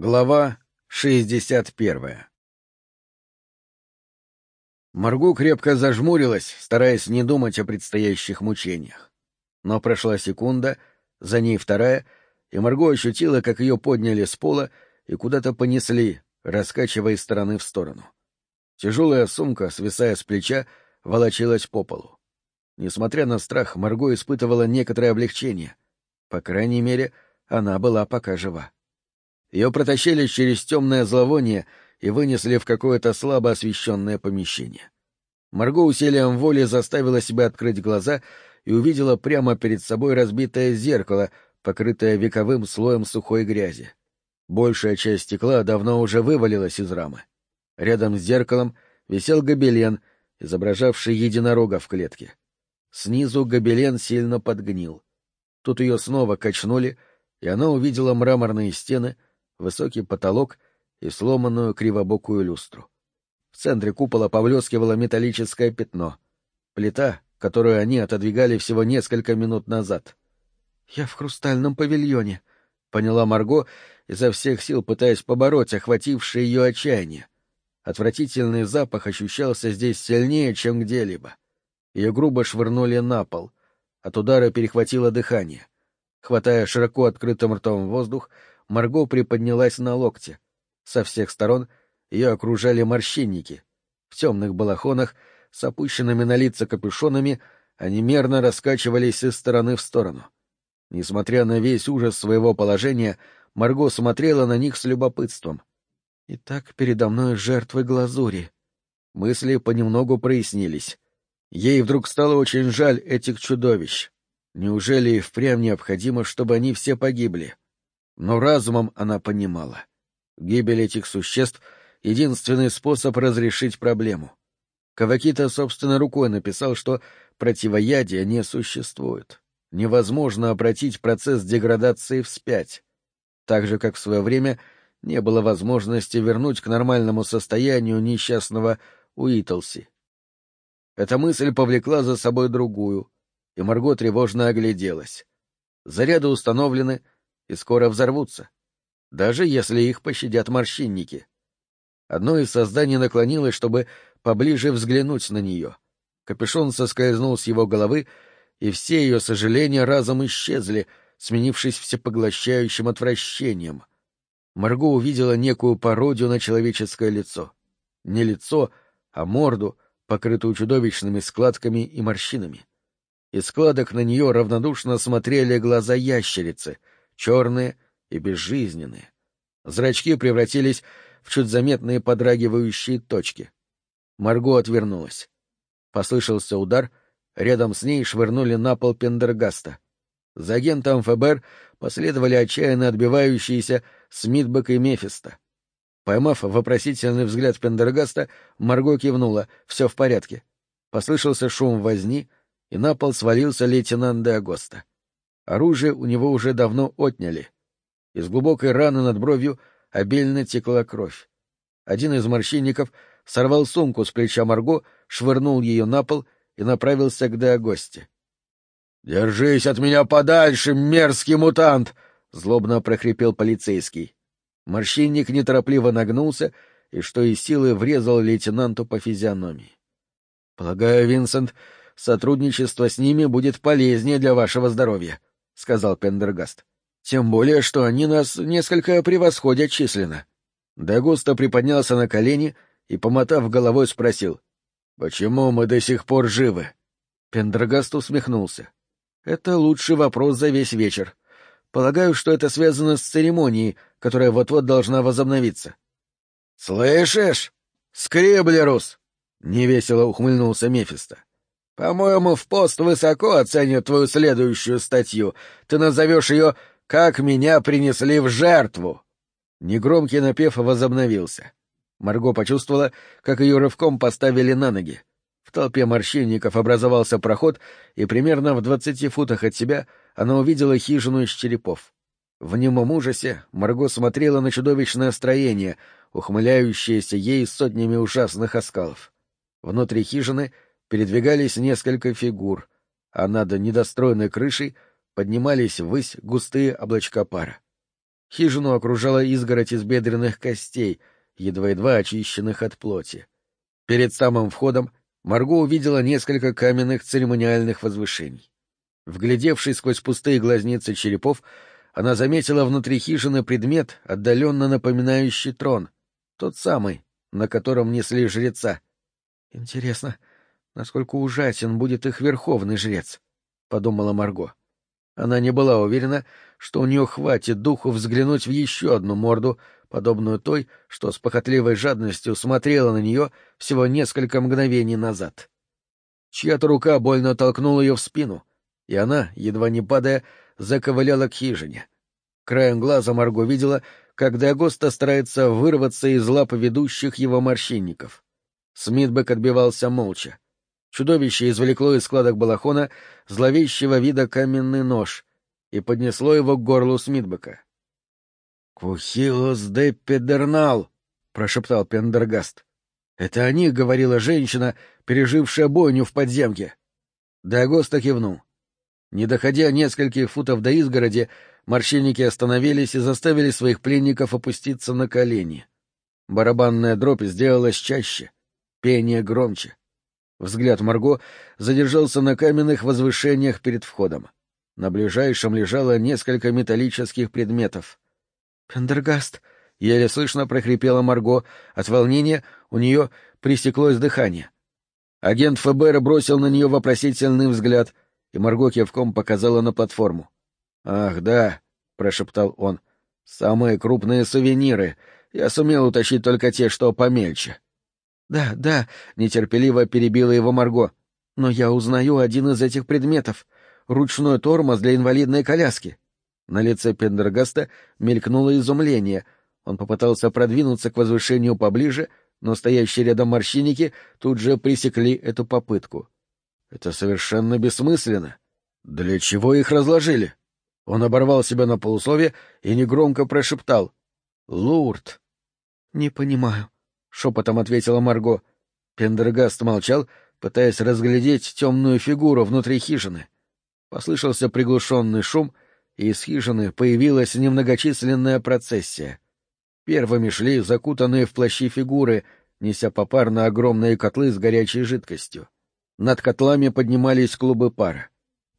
Глава 61 Маргу крепко зажмурилась, стараясь не думать о предстоящих мучениях. Но прошла секунда, за ней вторая, и Марго ощутила, как ее подняли с пола и куда-то понесли, раскачивая из стороны в сторону. Тяжелая сумка, свисая с плеча, волочилась по полу. Несмотря на страх, Марго испытывала некоторое облегчение. По крайней мере, она была пока жива. Ее протащили через темное зловоние и вынесли в какое-то слабо освещенное помещение. Марго усилием воли заставила себя открыть глаза и увидела прямо перед собой разбитое зеркало, покрытое вековым слоем сухой грязи. Большая часть стекла давно уже вывалилась из рамы. Рядом с зеркалом висел гобелен, изображавший единорога в клетке. Снизу гобелен сильно подгнил. Тут ее снова качнули, и она увидела мраморные стены — высокий потолок и сломанную кривобокую люстру. В центре купола поблескивало металлическое пятно. Плита, которую они отодвигали всего несколько минут назад. — Я в хрустальном павильоне, — поняла Марго, изо всех сил пытаясь побороть охватившее ее отчаяние. Отвратительный запах ощущался здесь сильнее, чем где-либо. Ее грубо швырнули на пол. От удара перехватило дыхание. Хватая широко открытым ртом воздух, Марго приподнялась на локте. Со всех сторон ее окружали морщинники. В темных балахонах, с опущенными на лица капюшонами, они мерно раскачивались из стороны в сторону. Несмотря на весь ужас своего положения, Марго смотрела на них с любопытством. И так передо мной жертвы глазури. Мысли понемногу прояснились. Ей вдруг стало очень жаль этих чудовищ. Неужели и впрямь необходимо, чтобы они все погибли? — но разумом она понимала. Гибель этих существ — единственный способ разрешить проблему. Кавакита собственной рукой написал, что противоядия не существует. Невозможно обратить процесс деградации вспять. Так же, как в свое время не было возможности вернуть к нормальному состоянию несчастного Уитлси. Эта мысль повлекла за собой другую, и Марго тревожно огляделась. Заряды установлены — и скоро взорвутся, даже если их пощадят морщинники. Одно из созданий наклонилось, чтобы поближе взглянуть на нее. Капюшон соскользнул с его головы, и все ее сожаления разом исчезли, сменившись всепоглощающим отвращением. Марго увидела некую пародию на человеческое лицо. Не лицо, а морду, покрытую чудовищными складками и морщинами. Из складок на нее равнодушно смотрели глаза ящерицы, черные и безжизненные. Зрачки превратились в чуть заметные подрагивающие точки. Марго отвернулась. Послышался удар, рядом с ней швырнули на пол Пендергаста. За агентом ФБР последовали отчаянно отбивающиеся Смитбек и Мефисто. Поймав вопросительный взгляд Пендергаста, Марго кивнула «все в порядке». Послышался шум возни, и на пол свалился лейтенант де Агоста. Оружие у него уже давно отняли. Из глубокой раны над бровью обильно текла кровь. Один из морщинников сорвал сумку с плеча Марго, швырнул ее на пол и направился к Деогосте. — Держись от меня подальше, мерзкий мутант! — злобно прохрипел полицейский. Морщинник неторопливо нагнулся и, что из силы, врезал лейтенанту по физиономии. — Полагаю, Винсент, сотрудничество с ними будет полезнее для вашего здоровья, — сказал Пендергаст. — Тем более, что они нас несколько превосходят численно. Дагуста приподнялся на колени и, помотав головой, спросил. — Почему мы до сих пор живы? Пендергаст усмехнулся. — Это лучший вопрос за весь вечер. Полагаю, что это связано с церемонией, которая вот-вот должна возобновиться. — Слышишь? Скриблерус! — невесело ухмыльнулся Мефисто. По-моему, в пост высоко оценят твою следующую статью. Ты назовешь ее «Как меня принесли в жертву». Негромкий напев возобновился. Марго почувствовала, как ее рывком поставили на ноги. В толпе морщинников образовался проход, и примерно в двадцати футах от себя она увидела хижину из черепов. В немом ужасе Марго смотрела на чудовищное строение, ухмыляющееся ей сотнями ужасных оскалов. Внутри хижины — передвигались несколько фигур, а над недостроенной крышей поднимались ввысь густые облачка пара. Хижину окружала изгородь из бедренных костей, едва-едва очищенных от плоти. Перед самым входом Марго увидела несколько каменных церемониальных возвышений. Вглядевшись сквозь пустые глазницы черепов, она заметила внутри хижины предмет, отдаленно напоминающий трон, тот самый, на котором несли жреца. Интересно, насколько ужасен будет их верховный жрец, — подумала Марго. Она не была уверена, что у нее хватит духу взглянуть в еще одну морду, подобную той, что с похотливой жадностью смотрела на нее всего несколько мгновений назад. Чья-то рука больно толкнула ее в спину, и она, едва не падая, заковыляла к хижине. Краем глаза Марго видела, как Дагоста старается вырваться из лап ведущих его морщинников. Смитбек отбивался молча. Чудовище извлекло из складок балахона зловещего вида каменный нож и поднесло его к горлу Смитбека. «Кухилос де Педернал!» — прошептал Пендергаст. «Это о них говорила женщина, пережившая бойню в подземке». Дагоста кивнул. Не доходя нескольких футов до изгороди, морщинники остановились и заставили своих пленников опуститься на колени. Барабанная дробь сделалась чаще, пение громче. Взгляд Марго задержался на каменных возвышениях перед входом. На ближайшем лежало несколько металлических предметов. «Пендергаст!» — еле слышно прохрипела Марго. От волнения у нее пресеклось дыхание. Агент ФБР бросил на нее вопросительный взгляд, и Марго кивком показала на платформу. «Ах, да», — прошептал он, — «самые крупные сувениры. Я сумел утащить только те, что помельче». «Да, да», — нетерпеливо перебила его Марго. «Но я узнаю один из этих предметов. Ручной тормоз для инвалидной коляски». На лице Пендергаста мелькнуло изумление. Он попытался продвинуться к возвышению поближе, но стоящие рядом морщинники тут же пресекли эту попытку. Это совершенно бессмысленно. Для чего их разложили? Он оборвал себя на полуслове и негромко прошептал. «Лурд». «Не понимаю», — шепотом ответила Марго. Пендергаст молчал, пытаясь разглядеть темную фигуру внутри хижины. Послышался приглушенный шум — и из хижины появилась немногочисленная процессия. Первыми шли закутанные в плащи фигуры, неся попарно огромные котлы с горячей жидкостью. Над котлами поднимались клубы пара.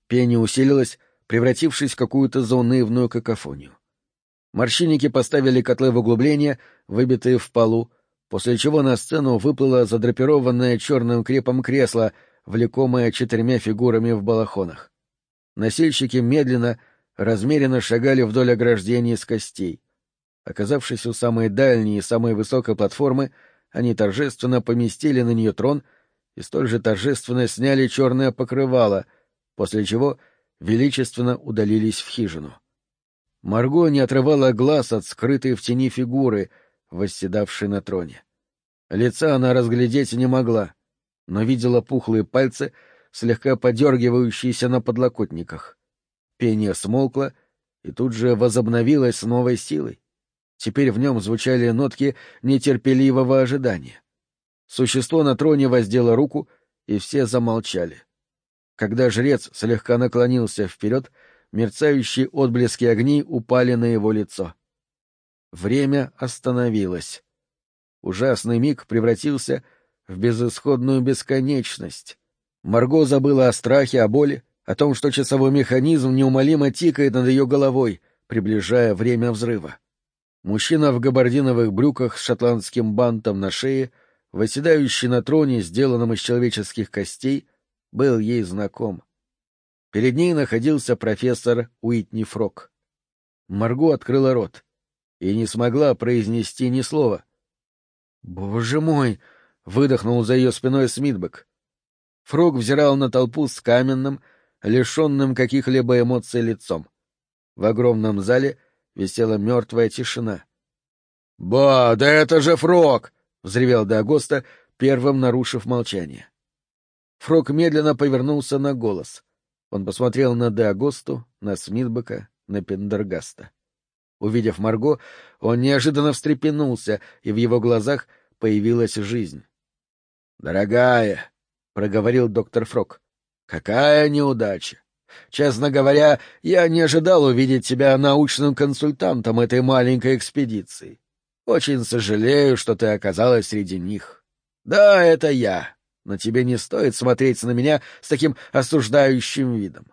Пение усилилось, превратившись в какую-то заунывную какофонию. Морщинники поставили котлы в углубление, выбитые в полу, после чего на сцену выплыло задрапированное черным крепом кресло, влекомое четырьмя фигурами в балахонах. Носильщики медленно, размеренно шагали вдоль ограждений из костей. Оказавшись у самой дальней и самой высокой платформы, они торжественно поместили на нее трон и столь же торжественно сняли черное покрывало, после чего величественно удалились в хижину. Марго не отрывала глаз от скрытой в тени фигуры, восседавшей на троне. Лица она разглядеть не могла, но видела пухлые пальцы, слегка подергивающиеся на подлокотниках. Пение смолкло и тут же возобновилось с новой силой. Теперь в нем звучали нотки нетерпеливого ожидания. Существо на троне воздело руку, и все замолчали. Когда жрец слегка наклонился вперед, мерцающие отблески огней упали на его лицо. Время остановилось. Ужасный миг превратился в безысходную бесконечность. Марго забыла о страхе, о боли, о том, что часовой механизм неумолимо тикает над ее головой, приближая время взрыва. Мужчина в габардиновых брюках с шотландским бантом на шее, восседающий на троне, сделанном из человеческих костей, был ей знаком. Перед ней находился профессор Уитни Фрок. Марго открыла рот и не смогла произнести ни слова. «Боже мой!» — выдохнул за ее спиной Смитбек. Фрок взирал на толпу с каменным, лишенным каких-либо эмоций лицом. В огромном зале висела мертвая тишина. — Ба, да это же Фрог! — взревел Дагоста, первым нарушив молчание. Фрог медленно повернулся на голос. Он посмотрел на Дагосту, на Смитбека, на Пендергаста. Увидев Марго, он неожиданно встрепенулся, и в его глазах появилась жизнь. — Дорогая, — проговорил доктор Фрог, Какая неудача! Честно говоря, я не ожидал увидеть тебя научным консультантом этой маленькой экспедиции. Очень сожалею, что ты оказалась среди них. Да, это я, но тебе не стоит смотреть на меня с таким осуждающим видом.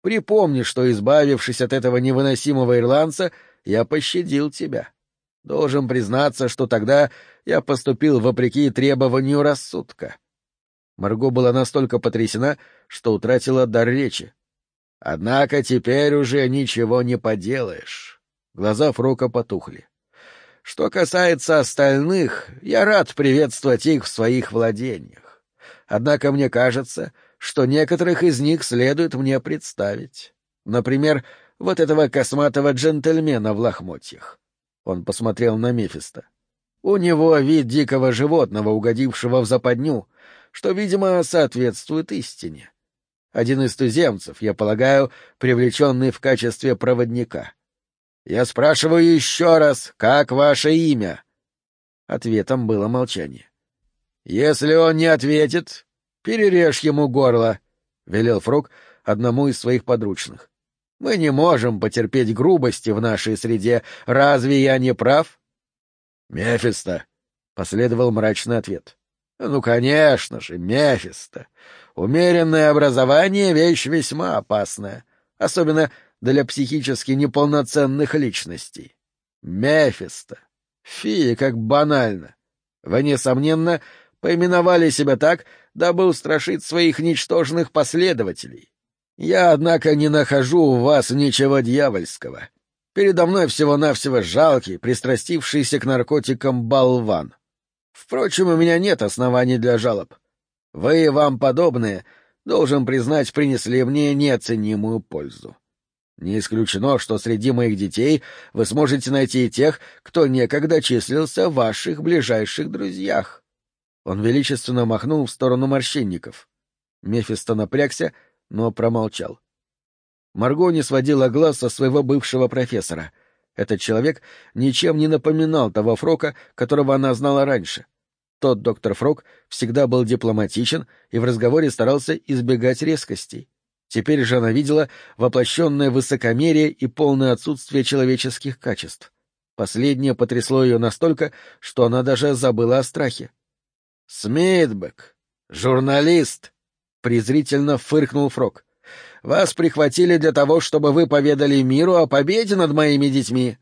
Припомни, что, избавившись от этого невыносимого ирландца, я пощадил тебя. Должен признаться, что тогда я поступил вопреки требованию рассудка. Марго была настолько потрясена, что утратила дар речи. Однако теперь уже ничего не поделаешь. Глаза Фрока потухли. Что касается остальных, я рад приветствовать их в своих владениях. Однако мне кажется, что некоторых из них следует мне представить. Например, вот этого косматого джентльмена в лохмотьях. Он посмотрел на Мефиста. У него вид дикого животного, угодившего в западню, что, видимо, соответствует истине. Один из туземцев, я полагаю, привлеченный в качестве проводника. Я спрашиваю еще раз, как ваше имя? Ответом было молчание. Если он не ответит, перережь ему горло, — велел Фрог одному из своих подручных. Мы не можем потерпеть грубости в нашей среде. Разве я не прав? — Мефисто, — последовал мрачный ответ. — Ну, конечно же, Мефисто. Умеренное образование — вещь весьма опасная, особенно для психически неполноценных личностей. Мефисто. Фи, как банально. Вы, несомненно, поименовали себя так, дабы устрашить своих ничтожных последователей. Я, однако, не нахожу у вас ничего дьявольского. Передо мной всего-навсего жалкий, пристрастившийся к наркотикам болван. Впрочем, у меня нет оснований для жалоб. Вы и вам подобные, должен признать, принесли мне неоценимую пользу. Не исключено, что среди моих детей вы сможете найти тех, кто некогда числился в ваших ближайших друзьях. Он величественно махнул в сторону морщинников. Мефисто напрягся, но промолчал. Марго не сводила глаз со своего бывшего профессора. Этот человек ничем не напоминал того Фрока, которого она знала раньше. Тот доктор Фрок всегда был дипломатичен и в разговоре старался избегать резкостей. Теперь же она видела воплощенное высокомерие и полное отсутствие человеческих качеств. Последнее потрясло ее настолько, что она даже забыла о страхе. — Смитбек, журналист! — презрительно фыркнул Фрок. — Вас прихватили для того, чтобы вы поведали миру о победе над моими детьми.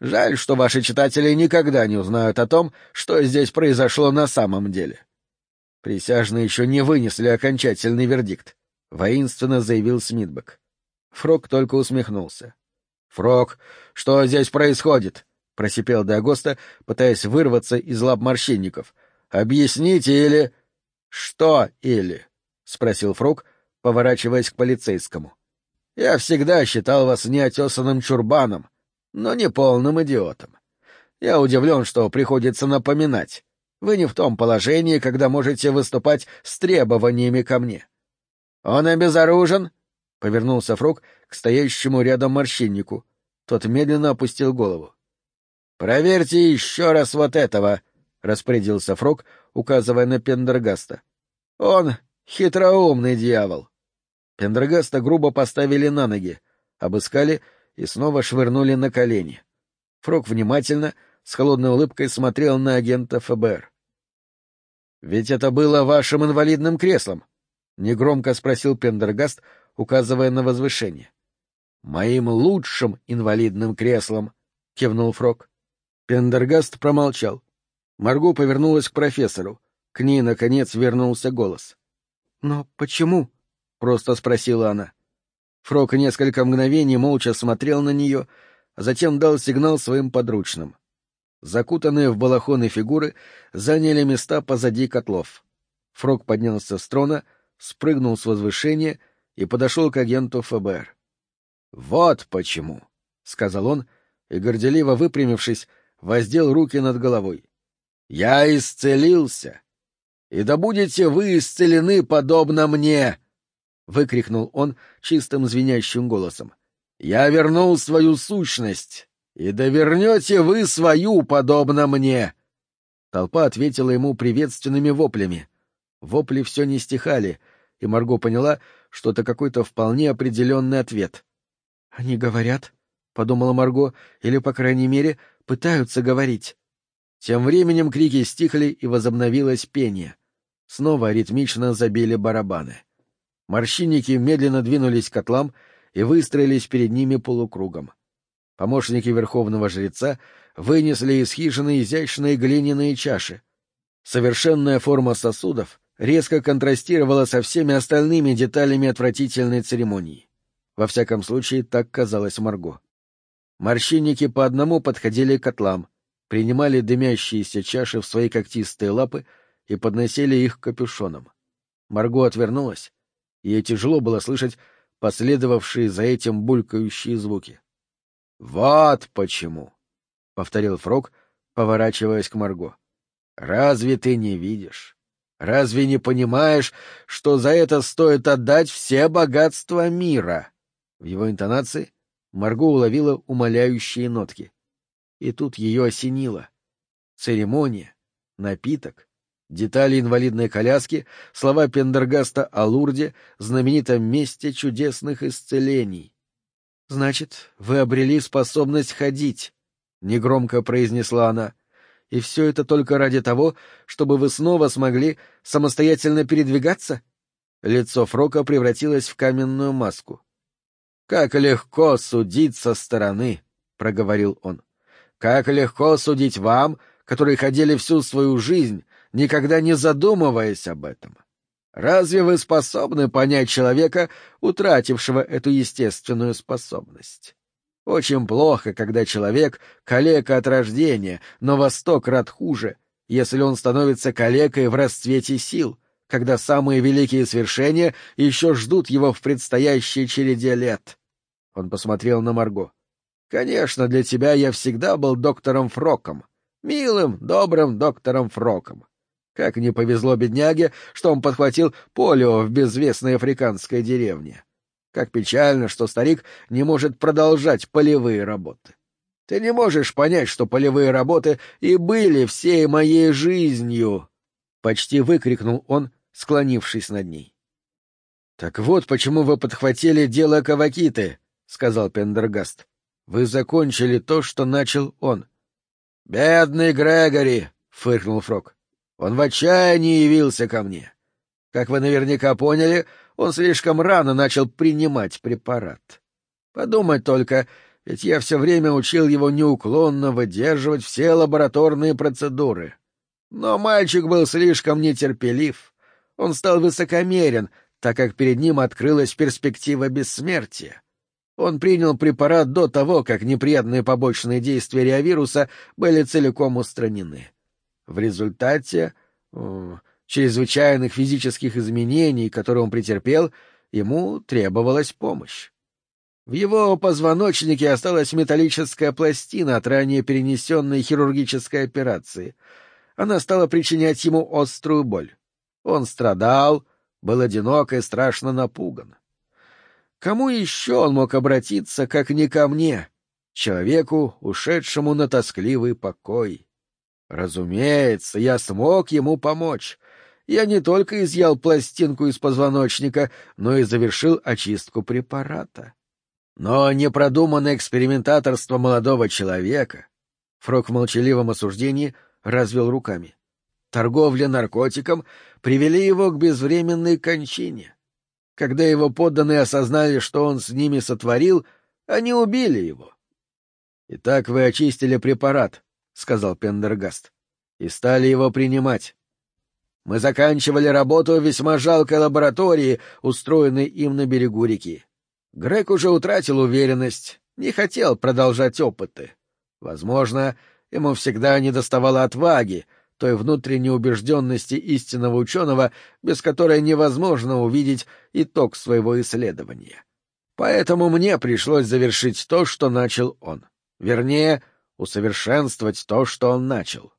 Жаль, что ваши читатели никогда не узнают о том, что здесь произошло на самом деле. Присяжные еще не вынесли окончательный вердикт. — воинственно заявил Смитбек. Фрог только усмехнулся. — Фрог, что здесь происходит? — просипел Дагоста, пытаясь вырваться из лап морщинников. — Объясните или... — Что или? — спросил Фрог, поворачиваясь к полицейскому. — Я всегда считал вас неотесанным чурбаном, но не полным идиотом. Я удивлен, что приходится напоминать. Вы не в том положении, когда можете выступать с требованиями ко мне. «Он обезоружен?» — повернулся Фрог к стоящему рядом морщиннику. Тот медленно опустил голову. «Проверьте еще раз вот этого», — распорядился Фрог, указывая на Пендергаста. «Он хитроумный дьявол». Пендергаста грубо поставили на ноги, обыскали и снова швырнули на колени. Фрог внимательно, с холодной улыбкой смотрел на агента ФБР. «Ведь это было вашим инвалидным креслом», негромко спросил Пендергаст, указывая на возвышение. Моим лучшим инвалидным креслом, кивнул Фрог. Пендергаст промолчал. Марго повернулась к профессору. К ней, наконец, вернулся голос. «Но почему?» — просто спросила она. Фрог несколько мгновений молча смотрел на нее, а затем дал сигнал своим подручным. Закутанные в балахоны фигуры заняли места позади котлов. Фрог поднялся с трона, спрыгнул с возвышения и подошел к агенту ФБР. «Вот почему», — сказал он, и, горделиво выпрямившись, воздел руки над головой. «Я исцелился, и да будете вы исцелены подобно мне!» — выкрикнул он чистым звенящим голосом. «Я вернул свою сущность, и да вернете вы свою подобно мне!» Толпа ответила ему приветственными воплями. Вопли все не стихали, и Марго поняла, что это какой-то вполне определенный ответ. «Они говорят», — подумала Марго, — «или, по крайней мере, пытаются говорить». Тем временем крики стихли, и возобновилось пение. Снова ритмично забили барабаны. Морщинники медленно двинулись к котлам и выстроились перед ними полукругом. Помощники верховного жреца вынесли из хижины изящные глиняные чаши. Совершенная форма сосудов резко контрастировала со всеми остальными деталями отвратительной церемонии. Во всяком случае, так казалось Марго. Морщинники по одному подходили к котлам, принимали дымящиеся чаши в свои когтистые лапы и подносили их к капюшонам. Марго отвернулась, и ей тяжело было слышать последовавшие за этим булькающие звуки. — Вот почему! — повторил Фрог, поворачиваясь к Марго. — Разве ты не видишь? Разве не понимаешь, что за это стоит отдать все богатства мира? В его интонации Марго уловила умоляющие нотки. И тут ее осенило. Церемония, напиток, детали инвалидной коляски, слова Пендергаста о Лурде, знаменитом месте чудесных исцелений. «Значит, вы обрели способность ходить», — негромко произнесла она. И все это только ради того, чтобы вы снова смогли самостоятельно передвигаться? Лицо Фрока превратилось в каменную маску. «Как легко судить со стороны», — проговорил он. «Как легко судить вам, которые ходили всю свою жизнь, никогда не задумываясь об этом. Разве вы способны понять человека, утратившего эту естественную способность? Очень плохо, когда человек — калека от рождения, но во сто крат хуже, если он становится калекой в расцвете сил, когда самые великие свершения еще ждут его в предстоящей череде лет. Он посмотрел на Марго. «Конечно, для тебя я всегда был доктором Фроком, милым, добрым доктором Фроком. Как не повезло бедняге, что он подхватил полио в безвестной африканской деревне. Как печально, что старик не может продолжать полевые работы. Ты не можешь понять, что полевые работы и были всей моей жизнью! — почти выкрикнул он, склонившись над ней. — Так вот почему вы подхватили дело Кавакиты, — сказал Пендергаст. — Вы закончили то, что начал он. — Бедный Грегори! — фыркнул Фрог. — Он в отчаянии явился ко мне. Как вы наверняка поняли, он слишком рано начал принимать препарат. Подумать только, ведь я все время учил его неуклонно выдерживать все лабораторные процедуры. Но мальчик был слишком нетерпелив. Он стал высокомерен, так как перед ним открылась перспектива бессмертия. Он принял препарат до того, как неприятные побочные действия реавируса были целиком устранены. В результате чрезвычайных физических изменений, которые он претерпел, ему требовалась помощь. В его позвоночнике осталась металлическая пластина от ранее перенесенной хирургической операции. Она стала причинять ему острую боль. Он страдал, был одинок и страшно напуган. Кому еще он мог обратиться, как не ко мне, человеку, ушедшему на тоскливый покой? Разумеется, я смог ему помочь я не только изъял пластинку из позвоночника, но и завершил очистку препарата. Но непродуманное экспериментаторство молодого человека... Фрок в молчаливом осуждении развел руками. Торговля наркотиком привели его к безвременной кончине. Когда его подданные осознали, что он с ними сотворил, они убили его. — Итак, вы очистили препарат, — сказал Пендергаст, — и стали его принимать. Мы заканчивали работу в весьма жалкой лаборатории, устроенной им на берегу реки. Грег уже утратил уверенность, не хотел продолжать опыты. Возможно, ему всегда недоставало отваги, той внутренней убежденности истинного ученого, без которой невозможно увидеть итог своего исследования. Поэтому мне пришлось завершить то, что начал он. Вернее, усовершенствовать то, что он начал.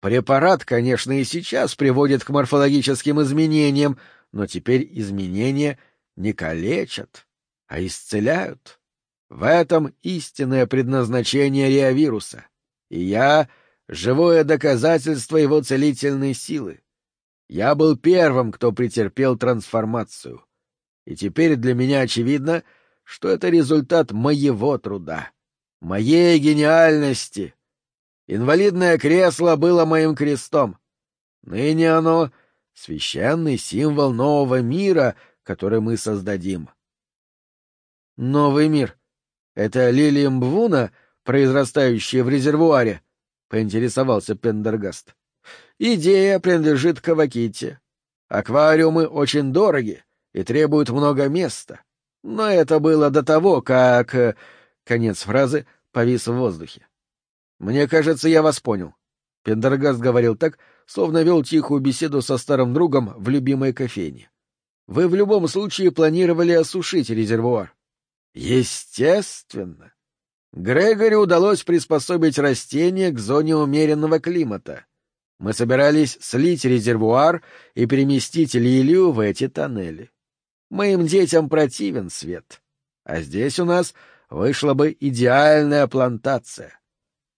Препарат, конечно, и сейчас приводит к морфологическим изменениям, но теперь изменения не калечат, а исцеляют. В этом истинное предназначение реавируса. И я — живое доказательство его целительной силы. Я был первым, кто претерпел трансформацию. И теперь для меня очевидно, что это результат моего труда, моей гениальности. Инвалидное кресло было моим крестом. Ныне оно — священный символ нового мира, который мы создадим. Новый мир — это лилия Мбвуна, произрастающая в резервуаре? — поинтересовался Пендергаст. — Идея принадлежит Каваките. Аквариумы очень дороги и требуют много места. Но это было до того, как... Конец фразы повис в воздухе. «Мне кажется, я вас понял». Пендергаст говорил так, словно вел тихую беседу со старым другом в любимой кофейне. «Вы в любом случае планировали осушить резервуар». «Естественно. Грегори удалось приспособить растения к зоне умеренного климата. Мы собирались слить резервуар и переместить лилию в эти тоннели. Моим детям противен свет. А здесь у нас вышла бы идеальная плантация.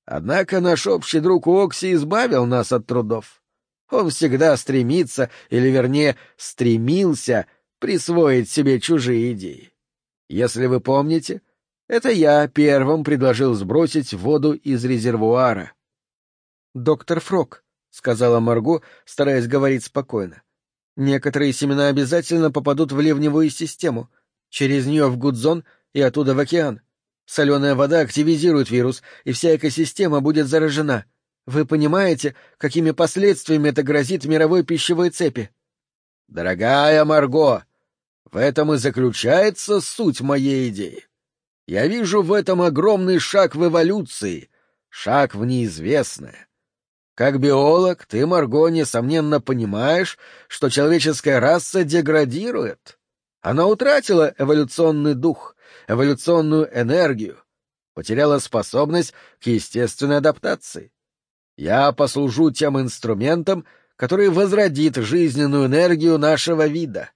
Однако наш общий друг Окси избавил нас от трудов. Он всегда стремится, или вернее, стремился присвоить себе чужие идеи. Если вы помните, это я первым предложил сбросить воду из резервуара. — Доктор Фрок, — сказала Марго, стараясь говорить спокойно, Некоторые семена обязательно попадут в ливневую систему, через нее в Гудзон и оттуда в океан. Соленая вода активизирует вирус, и вся экосистема будет заражена. Вы понимаете, какими последствиями это грозит мировой пищевой цепи? Дорогая Марго, в этом и заключается суть моей идеи. Я вижу в этом огромный шаг в эволюции, шаг в неизвестное. Как биолог, ты, Марго, несомненно понимаешь, что человеческая раса деградирует. Она утратила эволюционный дух, эволюционную энергию, потеряла способность к естественной адаптации. Я послужу тем инструментом, который возродит жизненную энергию нашего вида.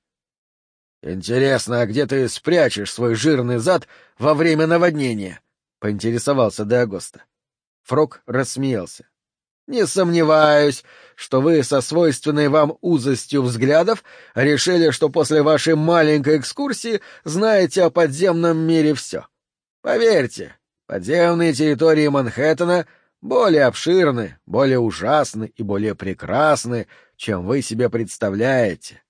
Интересно, а где ты спрячешь свой жирный зад во время наводнения? — поинтересовался Деагоста. Фрог рассмеялся. Не сомневаюсь, что вы со свойственной вам узостью взглядов решили, что после вашей маленькой экскурсии знаете о подземном мире все. Поверьте, подземные территории Манхэттена более обширны, более ужасны и более прекрасны, чем вы себе представляете.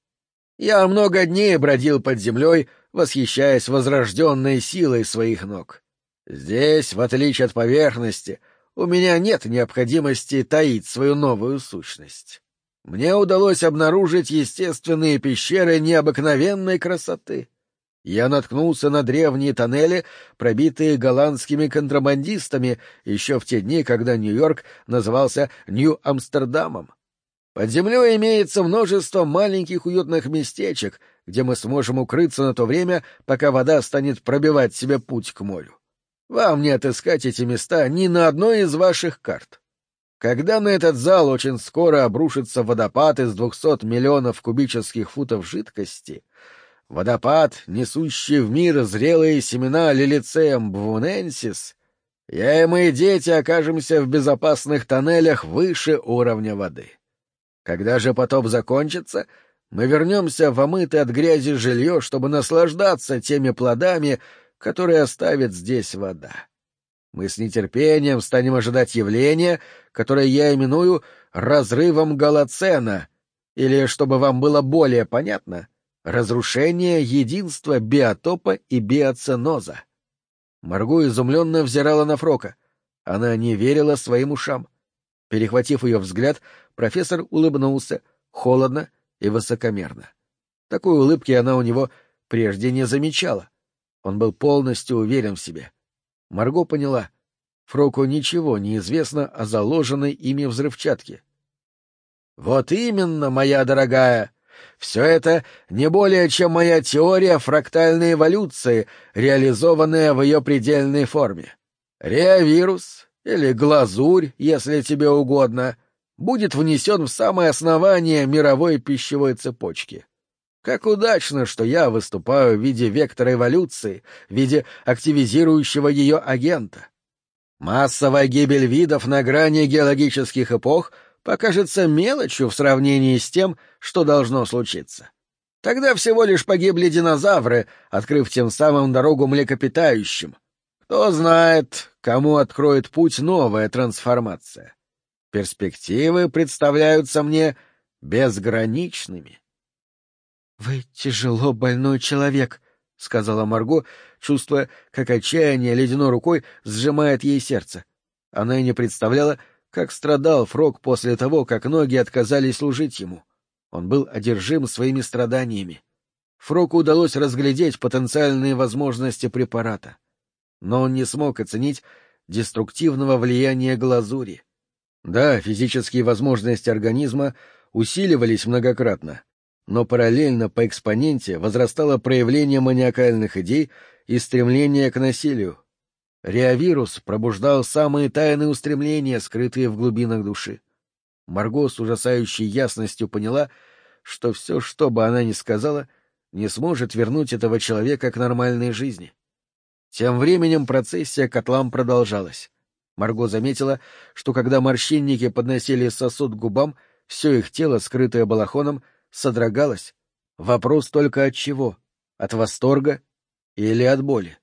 Я много дней бродил под землей, восхищаясь возрожденной силой своих ног. Здесь, в отличие от поверхности, — у меня нет необходимости таить свою новую сущность. Мне удалось обнаружить естественные пещеры необыкновенной красоты. Я наткнулся на древние тоннели, пробитые голландскими контрабандистами еще в те дни, когда Нью-Йорк назывался Нью-Амстердамом. Под землей имеется множество маленьких уютных местечек, где мы сможем укрыться на то время, пока вода станет пробивать себе путь к морю. Вам не отыскать эти места ни на одной из ваших карт. Когда на этот зал очень скоро обрушится водопад из двухсот миллионов кубических футов жидкости, водопад, несущий в мир зрелые семена лилицеем бвуненсис, я и мои дети окажемся в безопасных тоннелях выше уровня воды. Когда же потоп закончится, мы вернемся в омытое от грязи жилье, чтобы наслаждаться теми плодами, которые оставит здесь вода. Мы с нетерпением станем ожидать явления, которое я именую разрывом Голоцена, или, чтобы вам было более понятно, разрушение единства биотопа и биоценоза. Марго изумленно взирала на Фрока. Она не верила своим ушам. Перехватив ее взгляд, профессор улыбнулся, холодно и высокомерно. Такой улыбки она у него прежде не замечала. Он был полностью уверен в себе. Марго поняла. Фроку ничего не известно о заложенной ими взрывчатке. «Вот именно, моя дорогая!» Все это не более чем моя теория фрактальной эволюции, реализованная в ее предельной форме. Реавирус, или глазурь, если тебе угодно, будет внесен в самое основание мировой пищевой цепочки. Как удачно, что я выступаю в виде вектора эволюции, в виде активизирующего ее агента. Массовая гибель видов на грани геологических эпох покажется мелочью в сравнении с тем, что должно случиться. Тогда всего лишь погибли динозавры, открыв тем самым дорогу млекопитающим. Кто знает, кому откроет путь новая трансформация. Перспективы представляются мне безграничными. — Вы тяжело больной человек, — сказала Марго, чувствуя, как отчаяние ледяной рукой сжимает ей сердце. Она и не представляла, как страдал Фрог после того, как ноги отказались служить ему. Он был одержим своими страданиями. Фроку удалось разглядеть потенциальные возможности препарата. Но он не смог оценить деструктивного влияния глазури. Да, физические возможности организма усиливались многократно, но параллельно по экспоненте возрастало проявление маниакальных идей и стремление к насилию. Реавирус пробуждал самые тайные устремления, скрытые в глубинах души. Марго с ужасающей ясностью поняла, что все, что бы она ни сказала, не сможет вернуть этого человека к нормальной жизни. Тем временем процессия котлам продолжалась. Марго заметила, что когда морщинники подносили сосуд к губам, все их тело, скрытое балахоном, содрогалось. Вопрос только от чего? От восторга или от боли?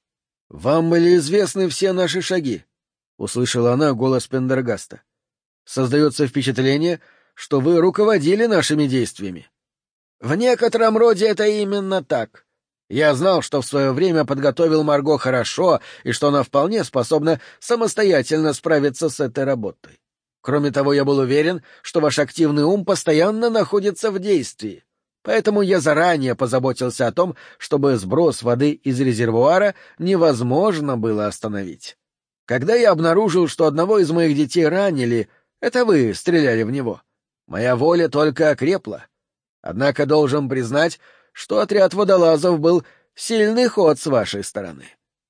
— Вам были известны все наши шаги, — услышала она голос Пендергаста. — Создается впечатление, что вы руководили нашими действиями. — В некотором роде это именно так, я знал, что в свое время подготовил Марго хорошо и что она вполне способна самостоятельно справиться с этой работой. Кроме того, я был уверен, что ваш активный ум постоянно находится в действии. Поэтому я заранее позаботился о том, чтобы сброс воды из резервуара невозможно было остановить. Когда я обнаружил, что одного из моих детей ранили, это вы стреляли в него. Моя воля только окрепла. Однако должен признать, что отряд водолазов был сильный ход с вашей стороны.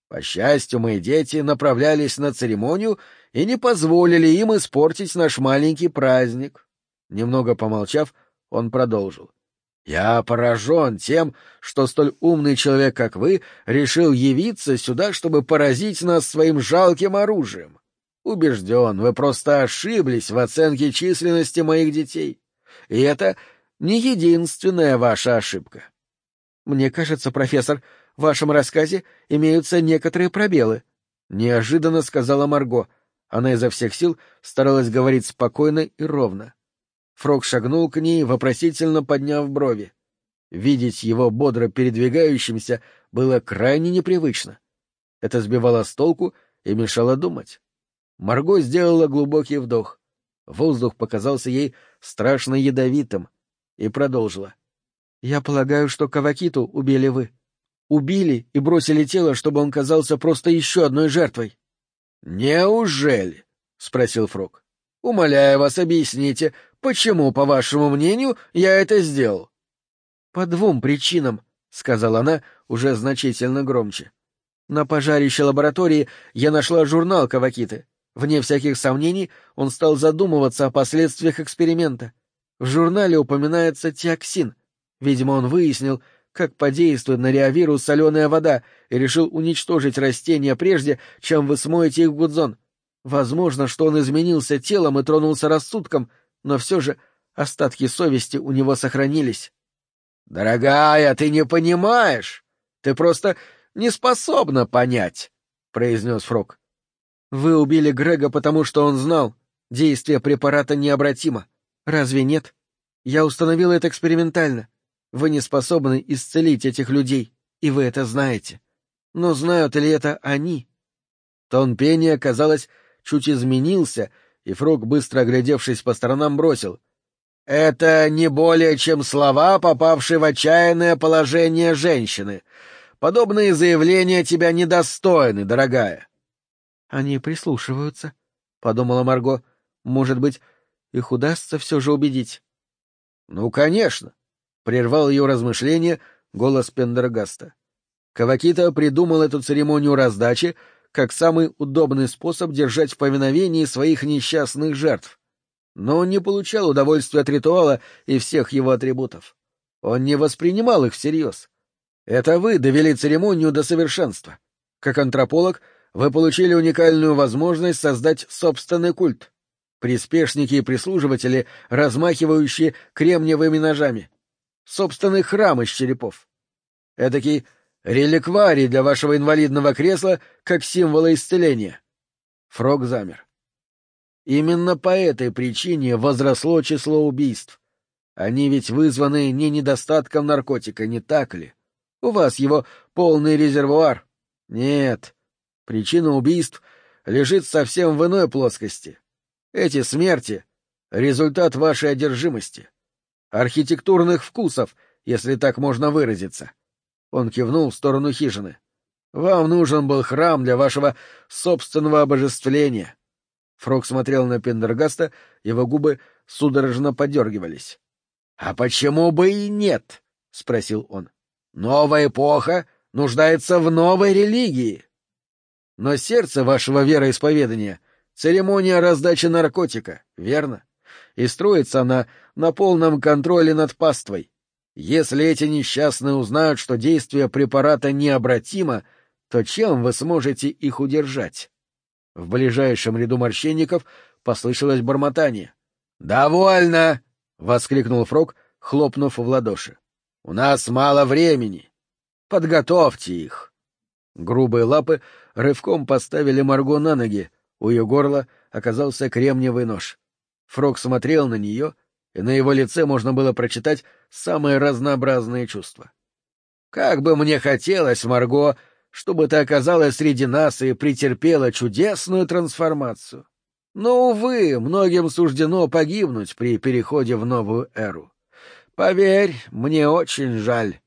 По счастью, мои дети направлялись на церемонию и не позволили им испортить наш маленький праздник. Немного помолчав, он продолжил. Я поражен тем, что столь умный человек, как вы, решил явиться сюда, чтобы поразить нас своим жалким оружием. Убежден, вы просто ошиблись в оценке численности моих детей. И это не единственная ваша ошибка. Мне кажется, профессор, в вашем рассказе имеются некоторые пробелы, неожиданно сказала Марго. Она изо всех сил старалась говорить спокойно и ровно. Фрог шагнул к ней, вопросительно подняв брови. Видеть его бодро передвигающимся было крайне непривычно. Это сбивало с толку и мешало думать. Марго сделала глубокий вдох. Воздух показался ей страшно ядовитым — и продолжила. «Я полагаю, что Кавакиту убили вы. Убили и бросили тело, чтобы он казался просто еще одной жертвой». «Неужели?» — спросил Фрог. «Умоляю вас, объясните, почему, по вашему мнению, я это сделал?» «По двум причинам», — сказала она уже значительно громче. «На пожарище лаборатории я нашла журнал Кавакиты. Вне всяких сомнений он стал задумываться о последствиях эксперимента. В журнале упоминается тиоксин. Видимо, он выяснил, как подействует на реавирус соленая вода и решил уничтожить растения прежде, чем вы смоете их в гудзон. Возможно, что он изменился телом и тронулся рассудком, но все же остатки совести у него сохранились. — Дорогая, ты не понимаешь. Ты просто не способна понять, — произнес Фрог. — Вы убили Грега, потому что он знал, действие препарата необратимо. Разве нет? Я установила это экспериментально. Вы не способны исцелить этих людей, и вы это знаете. Но знают ли это они? Тон пения, казалось, чуть изменился, и Фрог, быстро оглядевшись по сторонам, бросил. — Это не более чем слова, попавшие в отчаянное положение женщины. Подобные заявления тебя недостойны, дорогая. — Они прислушиваются, — подумала Марго. — Может быть, их удастся все же убедить. — Ну, конечно, — прервал ее размышление голос Пендергаста. Кавакита придумал эту церемонию раздачи как самый удобный способ держать в повиновении своих несчастных жертв. Но он не получал удовольствия от ритуала и всех его атрибутов. Он не воспринимал их всерьез. Это вы довели церемонию до совершенства. Как антрополог, вы получили уникальную возможность создать собственный культ. приспешники и прислуживатели, размахивающие кремниевыми ножами. Собственный храм из черепов. Эдакий реликварий для вашего инвалидного кресла как символа исцеления. Фрог замер. Именно по этой причине возросло число убийств. Они ведь вызваны не недостатком наркотика, не так ли? У вас его полный резервуар. Нет. Причина убийств лежит совсем в иной плоскости. Эти смерти — результат вашей одержимости. Архитектурных вкусов, если так можно выразиться. Он кивнул в сторону хижины. Вам нужен был храм для вашего собственного обожествления. Фрог смотрел на Пендергаста, его губы судорожно подергивались. — А почему бы и нет? — спросил он. — Новая эпоха нуждается в новой религии. Но сердце вашего вероисповедания — церемония раздачи наркотика, верно? И строится она на полном контроле над паствой. Если эти несчастные узнают, что действие препарата необратимо, то чем вы сможете их удержать? В ближайшем ряду морщинников послышалось бормотание. «Довольно!» — воскликнул Фрог, хлопнув в ладоши. «У нас мало времени. Подготовьте их!» Грубые лапы рывком поставили Марго на ноги, у ее горла оказался кремниевый нож. Фрог смотрел на нее, и на его лице можно было прочитать самые разнообразные чувства. «Как бы мне хотелось, Марго, чтобы ты оказалась среди нас и претерпела чудесную трансформацию. Но, увы, многим суждено погибнуть при переходе в новую эру. Поверь, мне очень жаль.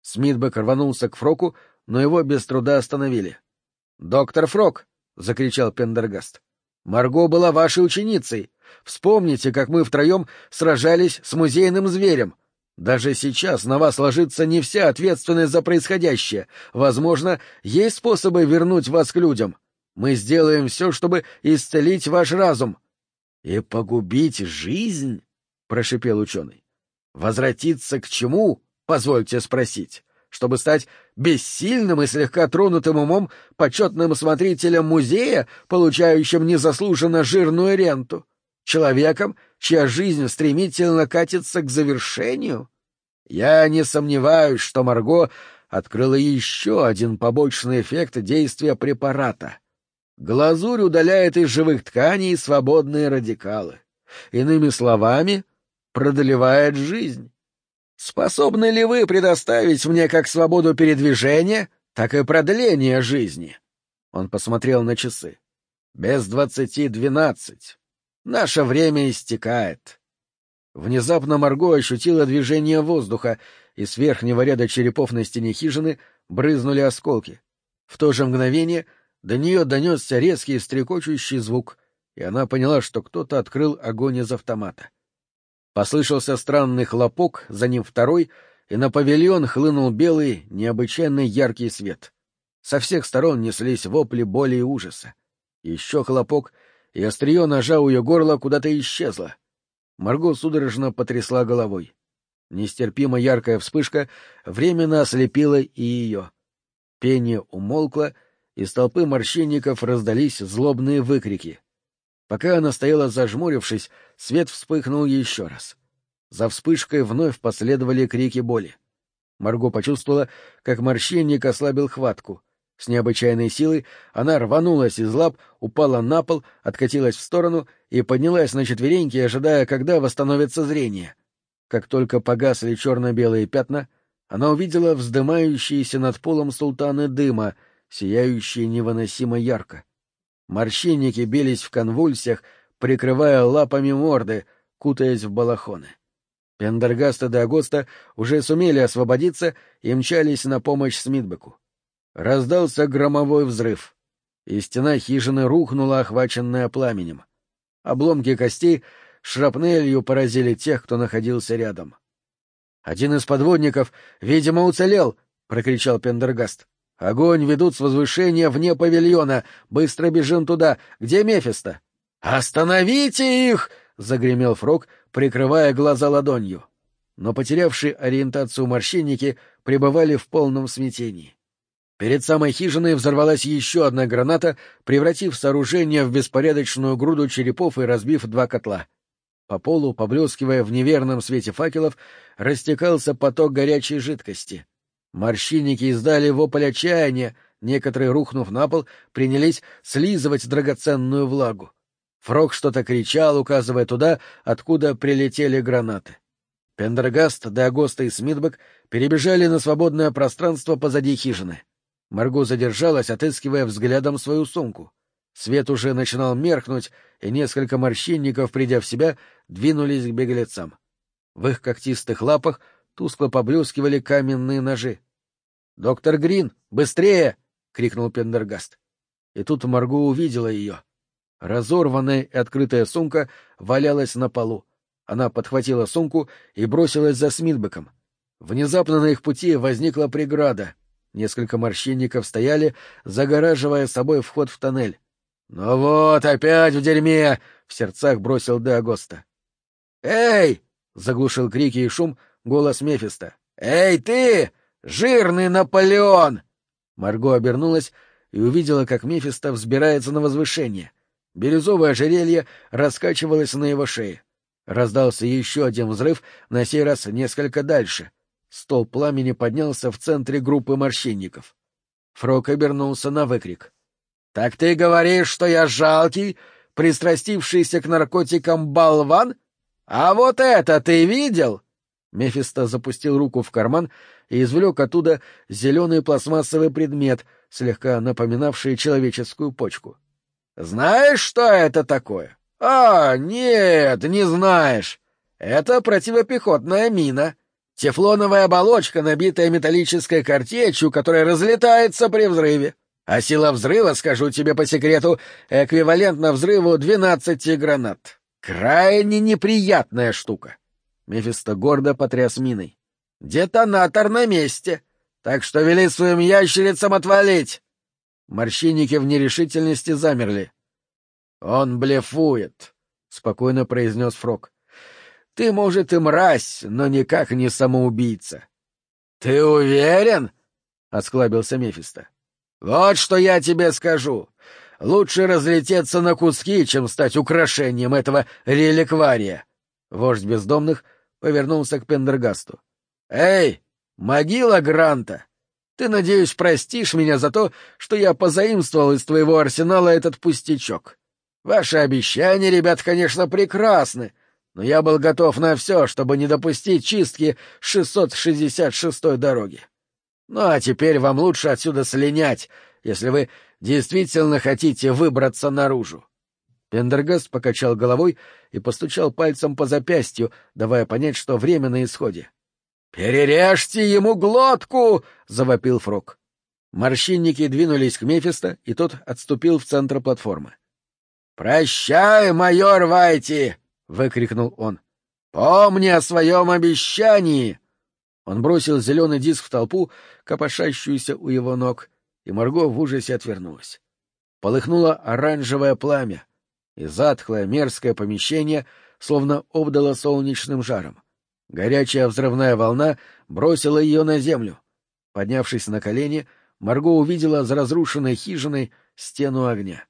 Смитбек рванулся к Фроку, но его без труда остановили. — Доктор Фрок! — закричал Пендергаст. — Марго была вашей ученицей. Вспомните, как мы втроем сражались с музейным зверем. Даже сейчас на вас ложится не вся ответственность за происходящее. Возможно, есть способы вернуть вас к людям. Мы сделаем все, чтобы исцелить ваш разум. — И погубить жизнь? — прошипел ученый. — Возвратиться к чему? Позвольте спросить. Чтобы стать бессильным и слегка тронутым умом почетным смотрителем музея, получающим незаслуженно жирную ренту? Человеком, чья жизнь стремительно катится к завершению? Я не сомневаюсь, что Марго открыла еще один побочный эффект действия препарата. Глазурь удаляет из живых тканей свободные радикалы. Иными словами, продлевает жизнь. Способны ли вы предоставить мне как свободу передвижения, так и продление жизни? Он посмотрел на часы. Без двадцати двенадцать. Наше время истекает. Внезапно Марго ощутила движение воздуха, и с верхнего ряда черепов на стене хижины брызнули осколки. В то же мгновение до нее донесся резкий стрекочущий звук, и она поняла, что кто-то открыл огонь из автомата. Послышался странный хлопок, за ним второй, и на павильон хлынул белый, необычайно яркий свет. Со всех сторон неслись вопли боли и ужаса. Еще хлопок, и острие ножа у ее горла куда-то исчезло. Марго судорожно потрясла головой. Нестерпимо яркая вспышка временно ослепила и ее. Пение умолкло, из толпы морщинников раздались злобные выкрики. Пока она стояла зажмурившись, свет вспыхнул еще раз. За вспышкой вновь последовали крики боли. Марго почувствовала, как морщинник ослабил хватку — с необычайной силой она рванулась из лап, упала на пол, откатилась в сторону и поднялась на четвереньки, ожидая, когда восстановится зрение. Как только погасли черно-белые пятна, она увидела вздымающиеся над полом султаны дыма, сияющие невыносимо ярко. Морщинники бились в конвульсиях, прикрывая лапами морды, кутаясь в балахоны. Пендергаст и Дагоста уже сумели освободиться и мчались на помощь Смитбеку. Раздался громовой взрыв, и стена хижины рухнула, охваченная пламенем. Обломки костей шрапнелью поразили тех, кто находился рядом. — Один из подводников, видимо, уцелел! — прокричал Пендергаст. — Огонь ведут с возвышения вне павильона. Быстро бежим туда. Где Мефисто? — Остановите их! — загремел Фрог, прикрывая глаза ладонью. Но потерявшие ориентацию морщинники пребывали в полном смятении. Перед самой хижиной взорвалась еще одна граната, превратив сооружение в беспорядочную груду черепов и разбив два котла. По полу, поблескивая в неверном свете факелов, растекался поток горячей жидкости. Морщинники издали вопль отчаяния, некоторые, рухнув на пол, принялись слизывать драгоценную влагу. Фрог что-то кричал, указывая туда, откуда прилетели гранаты. Пендергаст, Деагоста и Смитбек перебежали на свободное пространство позади хижины. Марго задержалась, отыскивая взглядом свою сумку. Свет уже начинал меркнуть, и несколько морщинников, придя в себя, двинулись к беглецам. В их когтистых лапах тускло поблескивали каменные ножи. — Доктор Грин, быстрее! — крикнул Пендергаст. И тут Марго увидела ее. Разорванная и открытая сумка валялась на полу. Она подхватила сумку и бросилась за Смитбеком. Внезапно на их пути возникла преграда. Несколько морщинников стояли, загораживая собой вход в тоннель. «Ну вот, опять в дерьме!» — в сердцах бросил Деагоста. «Эй!» — заглушил крики и шум голос Мефиста. «Эй, ты! Жирный Наполеон!» Марго обернулась и увидела, как Мефисто взбирается на возвышение. Бирюзовое ожерелье раскачивалось на его шее. Раздался еще один взрыв, на сей раз несколько дальше. Стол пламени поднялся в центре группы морщинников. Фрок обернулся на выкрик. — Так ты говоришь, что я жалкий, пристрастившийся к наркотикам болван? А вот это ты видел? Мефисто запустил руку в карман и извлек оттуда зеленый пластмассовый предмет, слегка напоминавший человеческую почку. — Знаешь, что это такое? — «А, нет, не знаешь. Это противопехотная мина. Тефлоновая оболочка, набитая металлической картечью, которая разлетается при взрыве. А сила взрыва, скажу тебе по секрету, эквивалентна взрыву двенадцати гранат. Крайне неприятная штука». Мефисто гордо потряс миной. «Детонатор на месте, так что вели своим ящерицам отвалить!» Морщинники в нерешительности замерли. «Он блефует», — спокойно произнес Фрог. «Ты, может, и мразь, но никак не самоубийца». «Ты уверен?» — осклабился Мефисто. «Вот что я тебе скажу. Лучше разлететься на куски, чем стать украшением этого реликвария». Вождь бездомных повернулся к Пендергасту. «Эй, могила Гранта! Ты, надеюсь, простишь меня за то, что я позаимствовал из твоего арсенала этот пустячок. Ваши обещания, ребят, конечно, прекрасны, но я был готов на все, чтобы не допустить чистки 666-й дороги. Ну а теперь вам лучше отсюда слинять, если вы действительно хотите выбраться наружу. Пендергаст покачал головой и постучал пальцем по запястью, давая понять, что время на исходе. «Перережьте ему глотку!» — завопил Фрог. Морщинники двинулись к Мефисто, и тот отступил в центр платформы. «Прощай, майор Вайти!» — выкрикнул он. «Помни о своем обещании!» Он бросил зеленый диск в толпу, копошащуюся у его ног, и Марго в ужасе отвернулась. Полыхнуло оранжевое пламя, и затхлое мерзкое помещение словно обдало солнечным жаром. Горячая взрывная волна бросила ее на землю. Поднявшись на колени, Марго увидела за разрушенной хижиной стену огня.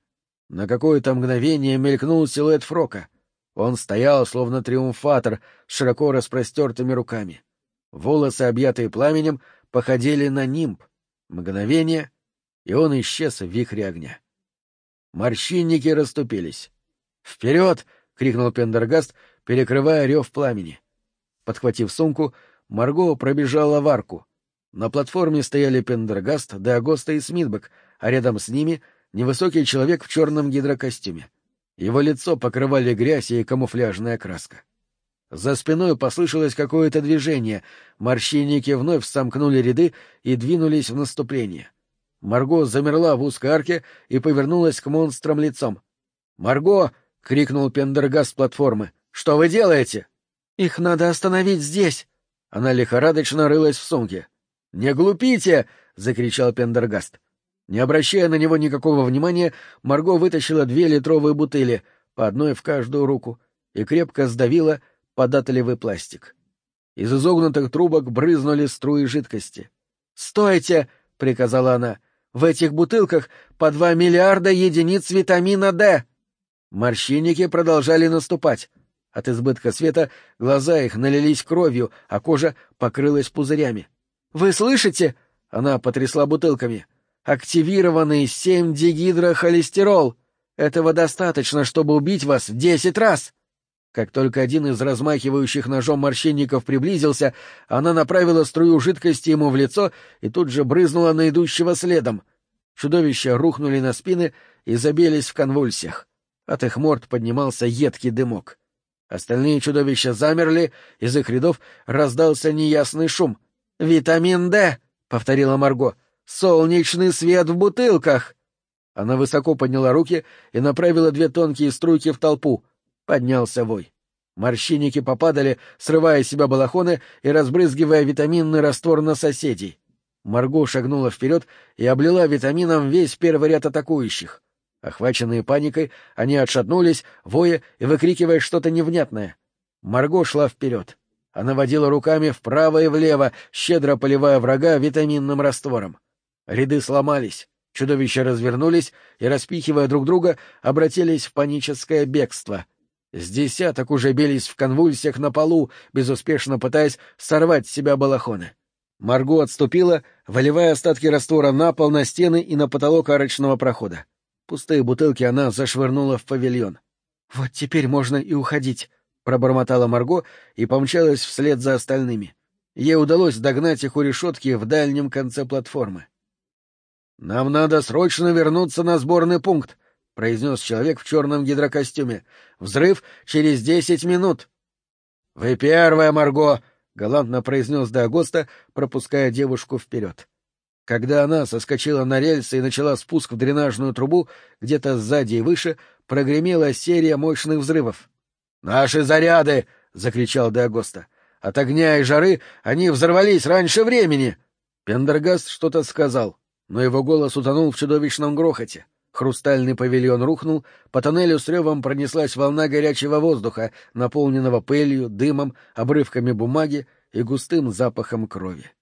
На какое-то мгновение мелькнул силуэт Фрока. Он стоял, словно триумфатор, широко распростертыми руками. Волосы, объятые пламенем, походили на нимб. Мгновение, и он исчез в вихре огня. Морщинники расступились. «Вперед!» — крикнул Пендергаст, перекрывая рев пламени. Подхватив сумку, Марго пробежала в арку. На платформе стояли Пендергаст, Деагоста и Смитбек, а рядом с ними невысокий человек в черном гидрокостюме. Его лицо покрывали грязь и камуфляжная краска. За спиной послышалось какое-то движение, морщинники вновь сомкнули ряды и двинулись в наступление. Марго замерла в узкой арке и повернулась к монстрам лицом. «Марго!» — крикнул Пендергас с платформы. «Что вы делаете?» «Их надо остановить здесь!» Она лихорадочно рылась в сумке. «Не глупите!» — закричал Пендергаст. Не обращая на него никакого внимания, Марго вытащила две литровые бутыли, по одной в каждую руку, и крепко сдавила податливый пластик. Из изогнутых трубок брызнули струи жидкости. «Стойте!» — приказала она. «В этих бутылках по два миллиарда единиц витамина D!» Морщинники продолжали наступать. От избытка света глаза их налились кровью, а кожа покрылась пузырями. «Вы слышите?» — она потрясла бутылками. «Активированный 7-дигидрохолестерол! Этого достаточно, чтобы убить вас десять раз!» Как только один из размахивающих ножом морщинников приблизился, она направила струю жидкости ему в лицо и тут же брызнула на идущего следом. Чудовища рухнули на спины и забились в конвульсиях. От их морд поднимался едкий дымок. Остальные чудовища замерли, из их рядов раздался неясный шум. «Витамин D!» — повторила Марго. «Солнечный свет в бутылках!» Она высоко подняла руки и направила две тонкие струйки в толпу — Поднялся вой. Морщинники попадали, срывая с себя балахоны и разбрызгивая витаминный раствор на соседей. Марго шагнула вперед и облила витамином весь первый ряд атакующих. Охваченные паникой, они отшатнулись, воя и выкрикивая что-то невнятное. Марго шла вперед. Она водила руками вправо и влево, щедро поливая врага витаминным раствором. Ряды сломались, чудовища развернулись и, распихивая друг друга, обратились в паническое бегство — с десяток уже бились в конвульсиях на полу, безуспешно пытаясь сорвать с себя балахоны. Марго отступила, выливая остатки раствора на пол, на стены и на потолок арочного прохода. Пустые бутылки она зашвырнула в павильон. — Вот теперь можно и уходить, — пробормотала Марго и помчалась вслед за остальными. Ей удалось догнать их у решетки в дальнем конце платформы. — Нам надо срочно вернуться на сборный пункт, — произнес человек в черном гидрокостюме. «Взрыв через десять минут!» «Вы первая, Марго!» — галантно произнес Дагоста, пропуская девушку вперед. Когда она соскочила на рельсы и начала спуск в дренажную трубу, где-то сзади и выше прогремела серия мощных взрывов. «Наши заряды!» — закричал Дагоста. «От огня и жары они взорвались раньше времени!» Пендергаст что-то сказал, но его голос утонул в чудовищном грохоте. Хрустальный павильон рухнул, по тоннелю с ревом пронеслась волна горячего воздуха, наполненного пылью, дымом, обрывками бумаги и густым запахом крови.